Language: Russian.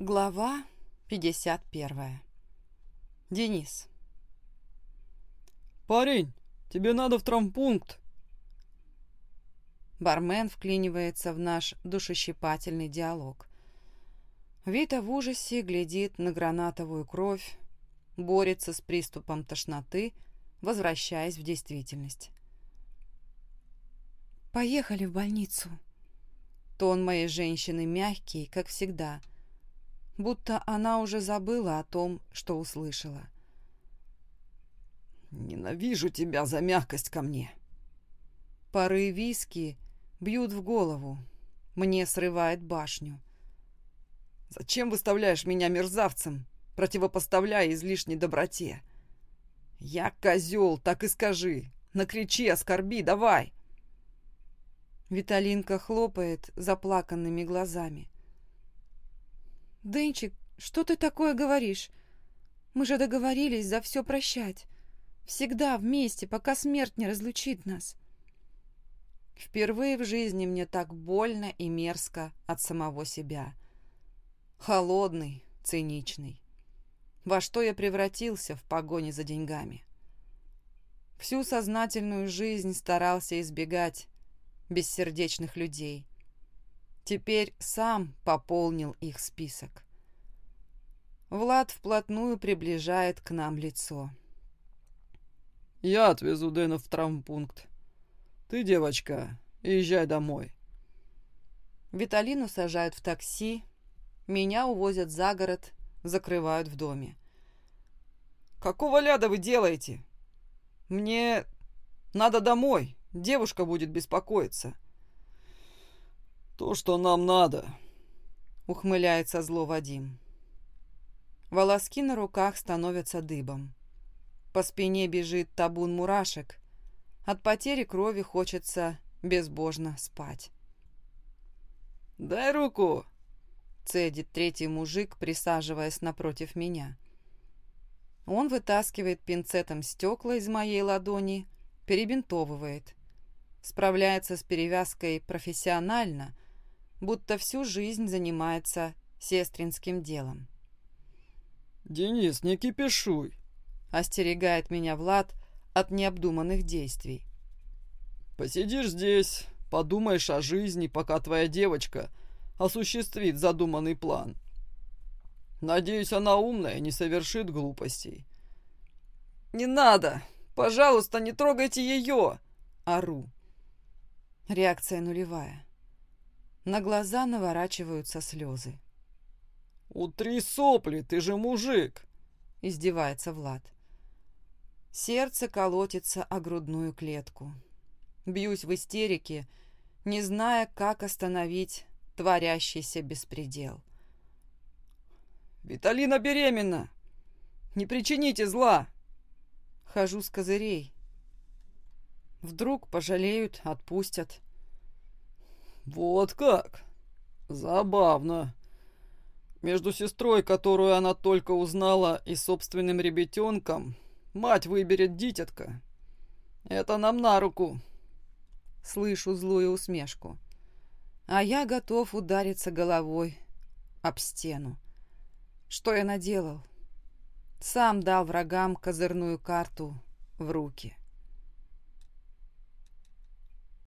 Глава 51. Денис. «Парень, тебе надо в травмпункт!» Бармен вклинивается в наш душещипательный диалог. Вита в ужасе глядит на гранатовую кровь, борется с приступом тошноты, возвращаясь в действительность. «Поехали в больницу!» Тон моей женщины мягкий, как всегда – будто она уже забыла о том, что услышала. «Ненавижу тебя за мягкость ко мне!» Пары виски бьют в голову. Мне срывает башню. «Зачем выставляешь меня мерзавцем, противопоставляя излишней доброте? Я козел, так и скажи. Накричи, оскорби, давай!» Виталинка хлопает заплаканными глазами. «Денчик, что ты такое говоришь? Мы же договорились за все прощать. Всегда вместе, пока смерть не разлучит нас». Впервые в жизни мне так больно и мерзко от самого себя. Холодный, циничный. Во что я превратился в погоне за деньгами. Всю сознательную жизнь старался избегать бессердечных людей – Теперь сам пополнил их список. Влад вплотную приближает к нам лицо. «Я отвезу Дэна в травмпункт. Ты, девочка, езжай домой». Виталину сажают в такси, меня увозят за город, закрывают в доме. «Какого ляда вы делаете? Мне надо домой, девушка будет беспокоиться». «То, что нам надо», — ухмыляется зло Вадим. Волоски на руках становятся дыбом. По спине бежит табун мурашек. От потери крови хочется безбожно спать. «Дай руку!» — цедит третий мужик, присаживаясь напротив меня. Он вытаскивает пинцетом стекла из моей ладони, перебинтовывает. Справляется с перевязкой профессионально — будто всю жизнь занимается сестринским делом. «Денис, не кипишуй!» — остерегает меня Влад от необдуманных действий. «Посидишь здесь, подумаешь о жизни, пока твоя девочка осуществит задуманный план. Надеюсь, она умная, не совершит глупостей». «Не надо! Пожалуйста, не трогайте ее!» — ору. Реакция нулевая. На глаза наворачиваются слезы. «Утри сопли, ты же мужик!» — издевается Влад. Сердце колотится о грудную клетку. Бьюсь в истерике, не зная, как остановить творящийся беспредел. «Виталина беременна! Не причините зла!» Хожу с козырей. Вдруг пожалеют, отпустят. «Вот как? Забавно. Между сестрой, которую она только узнала, и собственным ребятенком, мать выберет дитятка. Это нам на руку». Слышу злую усмешку. А я готов удариться головой об стену. Что я наделал? Сам дал врагам козырную карту в руки.